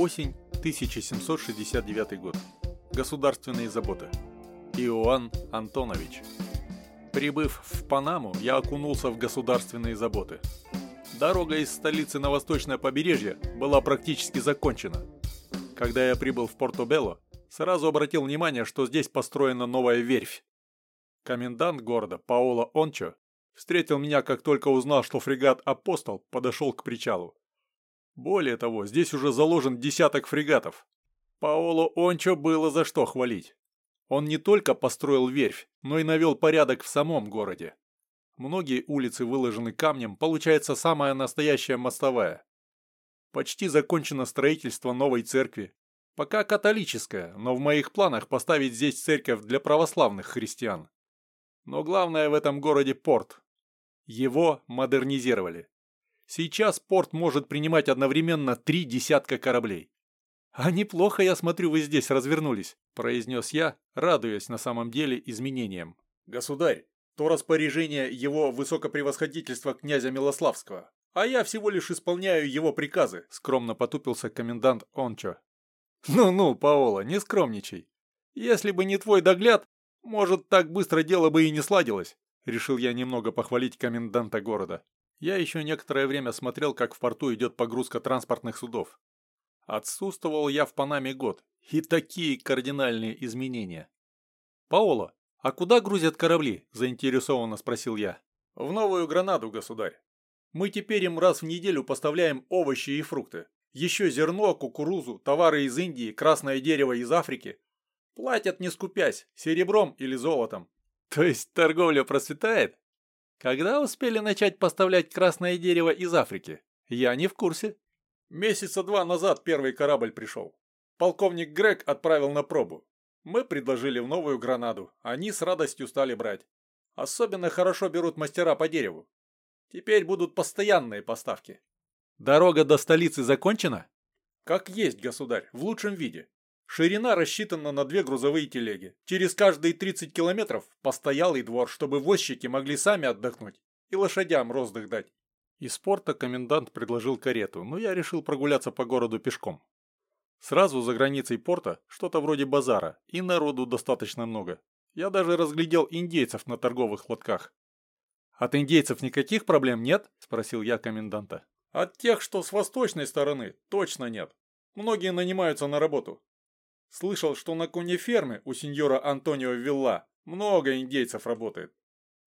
Осень, 1769 год. Государственные заботы. Иоанн Антонович. Прибыв в Панаму, я окунулся в государственные заботы. Дорога из столицы на восточное побережье была практически закончена. Когда я прибыл в Порто-Белло, сразу обратил внимание, что здесь построена новая верфь. Комендант города Паоло Ончо встретил меня, как только узнал, что фрегат «Апостол» подошел к причалу. Более того, здесь уже заложен десяток фрегатов. Паоло Ончо было за что хвалить. Он не только построил верфь, но и навел порядок в самом городе. Многие улицы выложены камнем, получается самая настоящая мостовая. Почти закончено строительство новой церкви. Пока католическая, но в моих планах поставить здесь церковь для православных христиан. Но главное в этом городе порт. Его модернизировали. Сейчас порт может принимать одновременно три десятка кораблей. «А неплохо, я смотрю, вы здесь развернулись», – произнес я, радуясь на самом деле изменениям. «Государь, то распоряжение его высокопревосходительства князя Милославского, а я всего лишь исполняю его приказы», – скромно потупился комендант Ончо. «Ну-ну, Паола, не скромничай. Если бы не твой догляд, может, так быстро дело бы и не сладилось», – решил я немного похвалить коменданта города. Я еще некоторое время смотрел, как в порту идет погрузка транспортных судов. Отсутствовал я в Панаме год, и такие кардинальные изменения. «Паоло, а куда грузят корабли?» – заинтересованно спросил я. «В Новую Гранаду, государь. Мы теперь им раз в неделю поставляем овощи и фрукты. Еще зерно, кукурузу, товары из Индии, красное дерево из Африки. Платят не скупясь, серебром или золотом». «То есть торговля процветает?» Когда успели начать поставлять красное дерево из Африки? Я не в курсе. Месяца два назад первый корабль пришел. Полковник Грег отправил на пробу. Мы предложили в Новую Гранаду. Они с радостью стали брать. Особенно хорошо берут мастера по дереву. Теперь будут постоянные поставки. Дорога до столицы закончена? Как есть, государь, в лучшем виде. Ширина рассчитана на две грузовые телеги. Через каждые 30 километров постоялый двор, чтобы возчики могли сами отдохнуть и лошадям роздых дать. Из порта комендант предложил карету, но я решил прогуляться по городу пешком. Сразу за границей порта что-то вроде базара, и народу достаточно много. Я даже разглядел индейцев на торговых лотках. «От индейцев никаких проблем нет?» – спросил я коменданта. «От тех, что с восточной стороны, точно нет. Многие нанимаются на работу. Слышал, что на конеферме у сеньора Антонио Вилла много индейцев работает.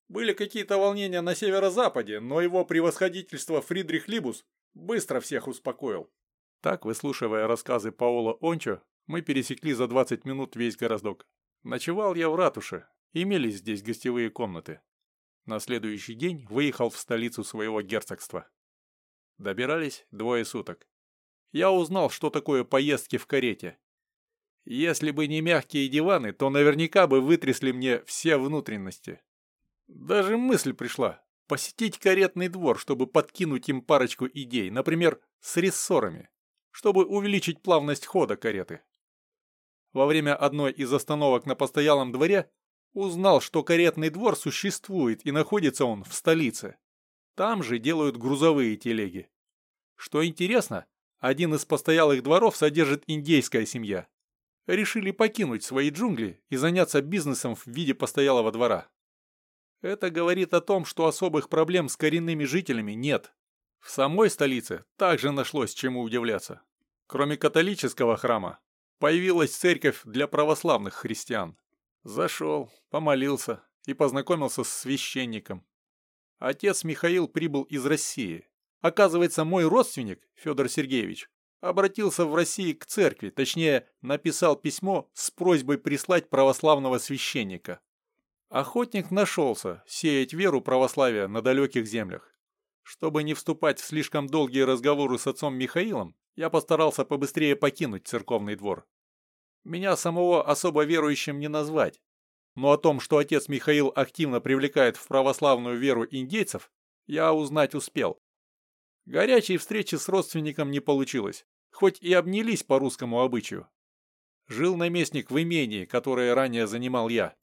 Были какие-то волнения на северо-западе, но его превосходительство Фридрих Либус быстро всех успокоил. Так, выслушивая рассказы Паоло Ончо, мы пересекли за 20 минут весь городок. Ночевал я в ратуше, имелись здесь гостевые комнаты. На следующий день выехал в столицу своего герцогства. Добирались двое суток. Я узнал, что такое поездки в карете, если бы не мягкие диваны, то наверняка бы вытрясли мне все внутренности. Даже мысль пришла посетить каретный двор, чтобы подкинуть им парочку идей, например, с рессорами, чтобы увеличить плавность хода кареты. Во время одной из остановок на постоялом дворе узнал, что каретный двор существует и находится он в столице. Там же делают грузовые телеги. Что интересно, один из постоялых дворов содержит индейская семья решили покинуть свои джунгли и заняться бизнесом в виде постоялого двора. Это говорит о том, что особых проблем с коренными жителями нет. В самой столице также нашлось чему удивляться. Кроме католического храма, появилась церковь для православных христиан. Зашел, помолился и познакомился с священником. Отец Михаил прибыл из России. Оказывается, мой родственник, Федор Сергеевич, обратился в России к церкви, точнее, написал письмо с просьбой прислать православного священника. Охотник нашелся сеять веру православия на далеких землях. Чтобы не вступать в слишком долгие разговоры с отцом Михаилом, я постарался побыстрее покинуть церковный двор. Меня самого особо верующим не назвать, но о том, что отец Михаил активно привлекает в православную веру индейцев, я узнать успел. Горячей встречи с родственником не получилось хоть и обнялись по русскому обычаю. Жил наместник в имении, которое ранее занимал я.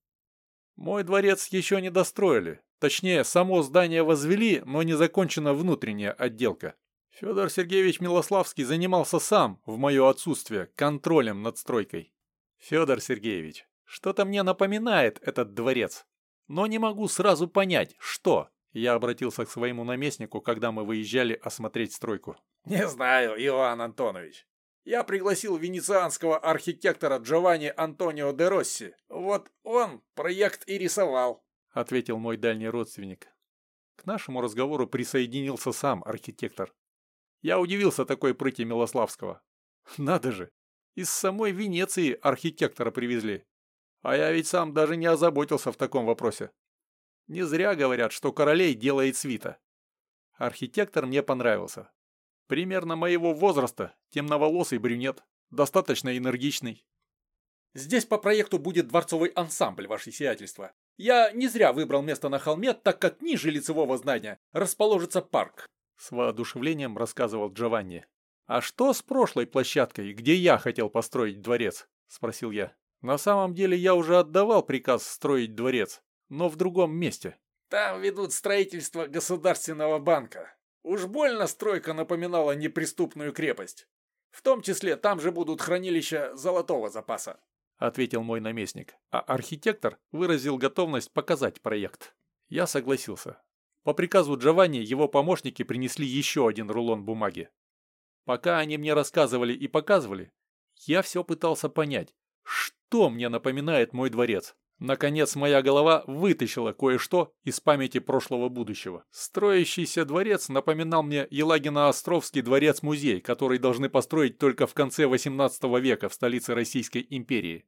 Мой дворец еще не достроили, точнее, само здание возвели, но не закончена внутренняя отделка. Федор Сергеевич Милославский занимался сам, в мое отсутствие, контролем над стройкой. Федор Сергеевич, что-то мне напоминает этот дворец, но не могу сразу понять, что. Я обратился к своему наместнику, когда мы выезжали осмотреть стройку. «Не знаю, Иоанн Антонович. Я пригласил венецианского архитектора Джованни Антонио де Росси. Вот он проект и рисовал», — ответил мой дальний родственник. К нашему разговору присоединился сам архитектор. Я удивился такой прыти Милославского. Надо же, из самой Венеции архитектора привезли. А я ведь сам даже не озаботился в таком вопросе. Не зря говорят, что королей делает свита. Архитектор мне понравился. Примерно моего возраста, темноволосый брюнет, достаточно энергичный. Здесь по проекту будет дворцовый ансамбль, ваше сиятельство. Я не зря выбрал место на холме, так как ниже лицевого здания расположится парк. С воодушевлением рассказывал Джованни. «А что с прошлой площадкой, где я хотел построить дворец?» – спросил я. «На самом деле я уже отдавал приказ строить дворец, но в другом месте. Там ведут строительство государственного банка. Уж больно стройка напоминала неприступную крепость. В том числе там же будут хранилища золотого запаса. Ответил мой наместник, а архитектор выразил готовность показать проект. Я согласился. По приказу Джованни его помощники принесли еще один рулон бумаги. Пока они мне рассказывали и показывали, я все пытался понять, что мне напоминает мой дворец. Наконец моя голова вытащила кое-что из памяти прошлого будущего. Строящийся дворец напоминал мне Елагино-Островский дворец-музей, который должны построить только в конце 18 века в столице Российской империи.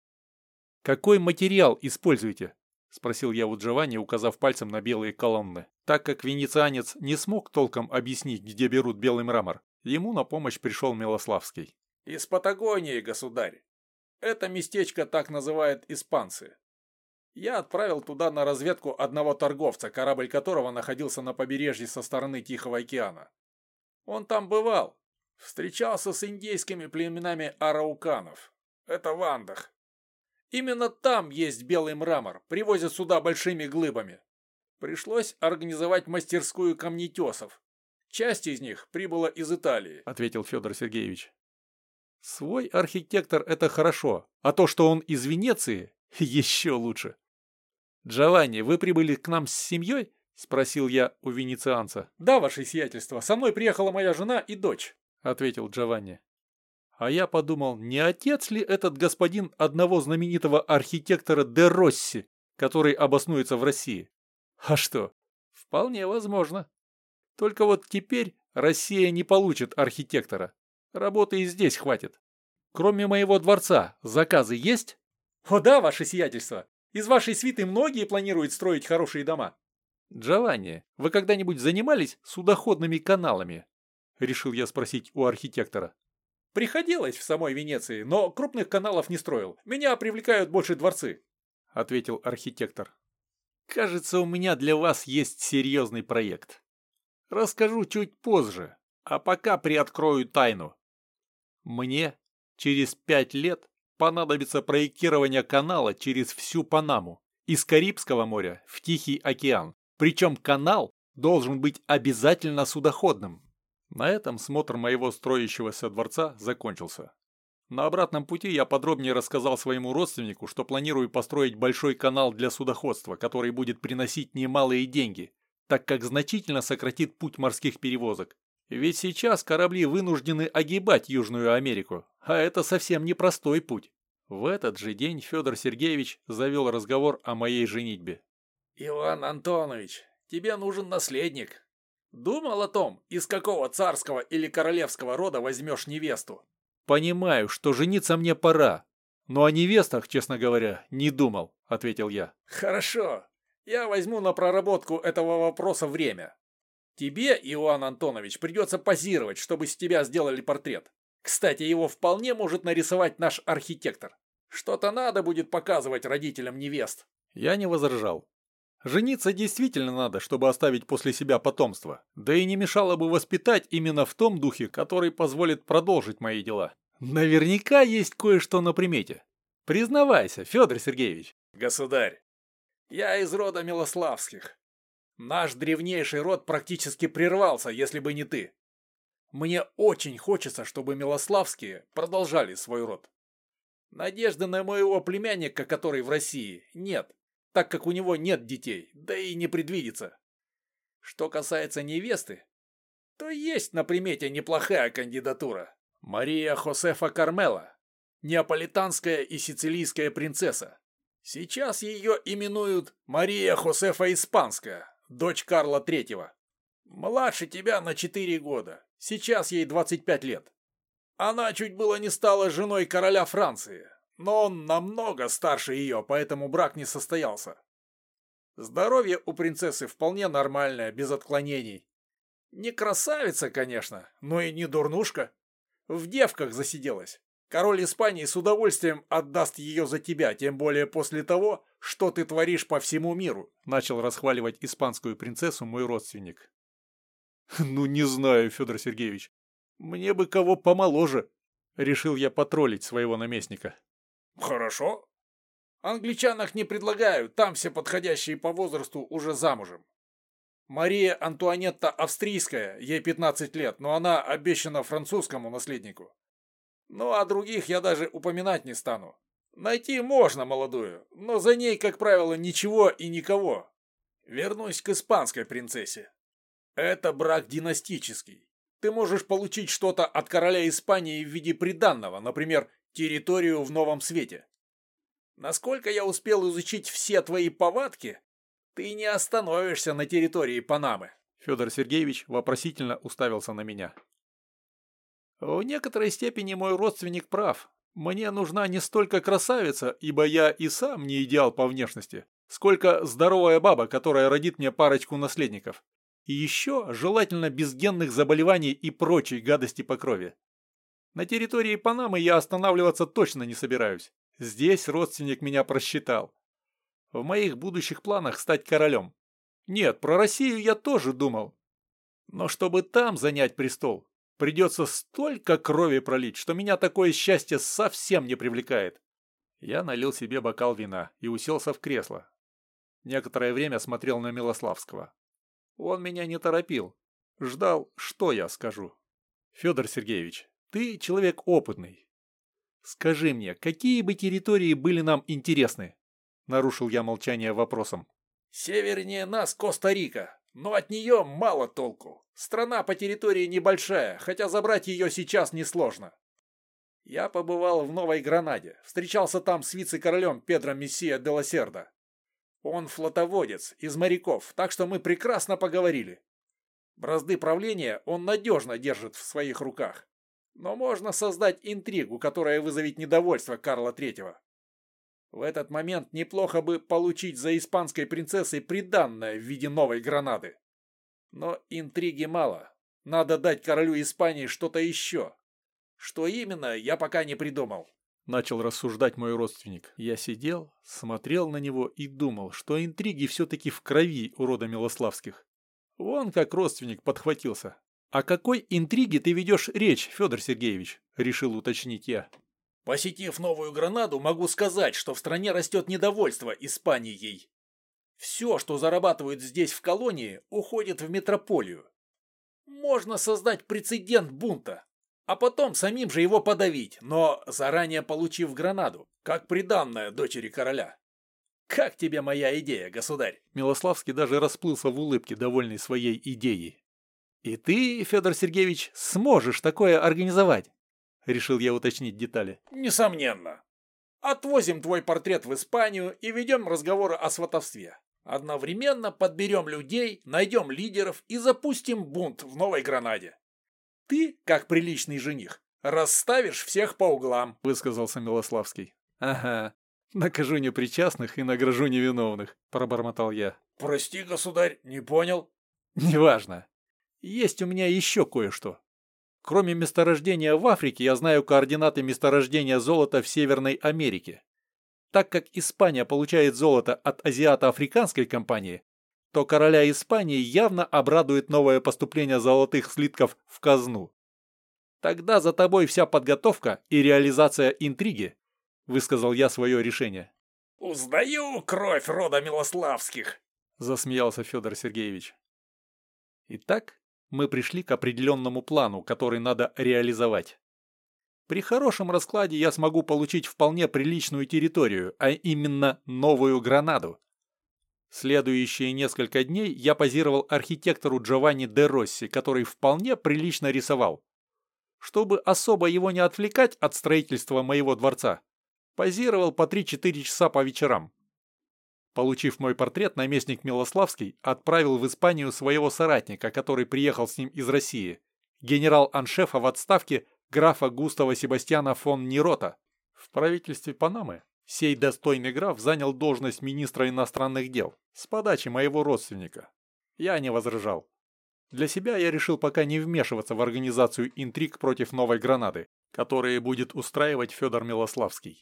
«Какой материал используете?» – спросил я у Джованни, указав пальцем на белые колонны. Так как венецианец не смог толком объяснить, где берут белый мрамор, ему на помощь пришел Милославский. «Из Патагонии, государь. Это местечко так называют испанцы. Я отправил туда на разведку одного торговца, корабль которого находился на побережье со стороны Тихого океана. Он там бывал, встречался с индейскими племенами арауканов. Это в Андах. Именно там есть белый мрамор, привозят сюда большими глыбами. Пришлось организовать мастерскую камнетесов. Часть из них прибыла из Италии, ответил Федор Сергеевич. Свой архитектор – это хорошо, а то, что он из Венеции, еще лучше. «Джованни, вы прибыли к нам с семьей?» – спросил я у венецианца. «Да, ваше сиятельство, со мной приехала моя жена и дочь», – ответил Джованни. А я подумал, не отец ли этот господин одного знаменитого архитектора де Росси, который обоснуется в России? А что? Вполне возможно. Только вот теперь Россия не получит архитектора. Работы и здесь хватит. Кроме моего дворца, заказы есть? О да, ваше сиятельство. Из вашей свиты многие планируют строить хорошие дома. Джованни, вы когда-нибудь занимались судоходными каналами? Решил я спросить у архитектора. Приходилось в самой Венеции, но крупных каналов не строил. Меня привлекают больше дворцы. Ответил архитектор. Кажется, у меня для вас есть серьезный проект. Расскажу чуть позже, а пока приоткрою тайну. Мне через пять лет понадобится проектирование канала через всю Панаму, из Карибского моря в Тихий океан. Причем канал должен быть обязательно судоходным. На этом смотр моего строящегося дворца закончился. На обратном пути я подробнее рассказал своему родственнику, что планирую построить большой канал для судоходства, который будет приносить немалые деньги, так как значительно сократит путь морских перевозок. Ведь сейчас корабли вынуждены огибать Южную Америку, а это совсем непростой путь. В этот же день Федор Сергеевич завел разговор о моей женитьбе. «Иван Антонович, тебе нужен наследник. Думал о том, из какого царского или королевского рода возьмешь невесту?» «Понимаю, что жениться мне пора, но о невестах, честно говоря, не думал», — ответил я. «Хорошо, я возьму на проработку этого вопроса время. Тебе, Иоанн Антонович, придется позировать, чтобы с тебя сделали портрет. Кстати, его вполне может нарисовать наш архитектор. Что-то надо будет показывать родителям невест. Я не возражал. Жениться действительно надо, чтобы оставить после себя потомство. Да и не мешало бы воспитать именно в том духе, который позволит продолжить мои дела. Наверняка есть кое-что на примете. Признавайся, Федор Сергеевич. Государь, я из рода Милославских. Наш древнейший род практически прервался, если бы не ты. Мне очень хочется, чтобы Милославские продолжали свой род. Надежды на моего племянника, который в России, нет, так как у него нет детей, да и не предвидится. Что касается невесты, то есть на примете неплохая кандидатура. Мария Хосефа Кармела, неаполитанская и сицилийская принцесса. Сейчас ее именуют Мария Хосефа Испанская, дочь Карла Третьего. Младше тебя на 4 года, сейчас ей 25 лет. Она чуть было не стала женой короля Франции, но он намного старше ее, поэтому брак не состоялся. Здоровье у принцессы вполне нормальное, без отклонений. Не красавица, конечно, но и не дурнушка. В девках засиделась. Король Испании с удовольствием отдаст ее за тебя, тем более после того, что ты творишь по всему миру», — начал расхваливать испанскую принцессу мой родственник. «Ну, не знаю, Федор Сергеевич. Мне бы кого помоложе. Решил я потроллить своего наместника. Хорошо. Англичанах не предлагаю, там все подходящие по возрасту уже замужем. Мария Антуанетта австрийская, ей 15 лет, но она обещана французскому наследнику. Ну, а других я даже упоминать не стану. Найти можно молодую, но за ней, как правило, ничего и никого. Вернусь к испанской принцессе. Это брак династический ты можешь получить что-то от короля Испании в виде приданного, например, территорию в новом свете. Насколько я успел изучить все твои повадки, ты не остановишься на территории Панамы. Федор Сергеевич вопросительно уставился на меня. В некоторой степени мой родственник прав. Мне нужна не столько красавица, ибо я и сам не идеал по внешности, сколько здоровая баба, которая родит мне парочку наследников. И еще желательно без генных заболеваний и прочей гадости по крови. На территории Панамы я останавливаться точно не собираюсь. Здесь родственник меня просчитал. В моих будущих планах стать королем. Нет, про Россию я тоже думал. Но чтобы там занять престол, придется столько крови пролить, что меня такое счастье совсем не привлекает. Я налил себе бокал вина и уселся в кресло. Некоторое время смотрел на Милославского. Он меня не торопил. Ждал, что я скажу. Федор Сергеевич, ты человек опытный. Скажи мне, какие бы территории были нам интересны? Нарушил я молчание вопросом. Севернее нас Коста-Рика, но от нее мало толку. Страна по территории небольшая, хотя забрать ее сейчас несложно. Я побывал в Новой Гранаде, встречался там с вице-королем Педро Мессия де Лосердо. Он флотоводец, из моряков, так что мы прекрасно поговорили. Бразды правления он надежно держит в своих руках. Но можно создать интригу, которая вызовет недовольство Карла Третьего. В этот момент неплохо бы получить за испанской принцессой приданное в виде новой гранаты. Но интриги мало. Надо дать королю Испании что-то еще. Что именно, я пока не придумал. Начал рассуждать мой родственник. Я сидел, смотрел на него и думал, что интриги все-таки в крови у рода Милославских. Вон как родственник подхватился. «О какой интриге ты ведешь речь, Федор Сергеевич?» – решил уточнить я. «Посетив Новую Гранаду, могу сказать, что в стране растет недовольство Испанией. Все, что зарабатывают здесь в колонии, уходит в метрополию. Можно создать прецедент бунта а потом самим же его подавить, но заранее получив гранаду, как приданное дочери короля. Как тебе моя идея, государь?» Милославский даже расплылся в улыбке, довольный своей идеей. «И ты, Федор Сергеевич, сможешь такое организовать?» Решил я уточнить детали. «Несомненно. Отвозим твой портрет в Испанию и ведем разговоры о сватовстве. Одновременно подберем людей, найдем лидеров и запустим бунт в Новой Гранаде. Ты, как приличный жених, расставишь всех по углам», — высказался Милославский. «Ага, накажу непричастных и награжу невиновных», — пробормотал я. «Прости, государь, не понял». «Неважно. Есть у меня еще кое-что. Кроме месторождения в Африке, я знаю координаты месторождения золота в Северной Америке. Так как Испания получает золото от азиато-африканской компании, то короля Испании явно обрадует новое поступление золотых слитков в казну. Тогда за тобой вся подготовка и реализация интриги, высказал я свое решение. «Узнаю кровь рода Милославских!» засмеялся Федор Сергеевич. Итак, мы пришли к определенному плану, который надо реализовать. При хорошем раскладе я смогу получить вполне приличную территорию, а именно новую Гранаду. Следующие несколько дней я позировал архитектору Джованни де Росси, который вполне прилично рисовал. Чтобы особо его не отвлекать от строительства моего дворца, позировал по 3-4 часа по вечерам. Получив мой портрет, наместник Милославский отправил в Испанию своего соратника, который приехал с ним из России, генерал-аншефа в отставке графа Густава Себастьяна фон Нерота. В правительстве Панамы сей достойный граф занял должность министра иностранных дел с подачи моего родственника. Я не возражал. Для себя я решил пока не вмешиваться в организацию интриг против Новой Гранады, которые будет устраивать Федор Милославский.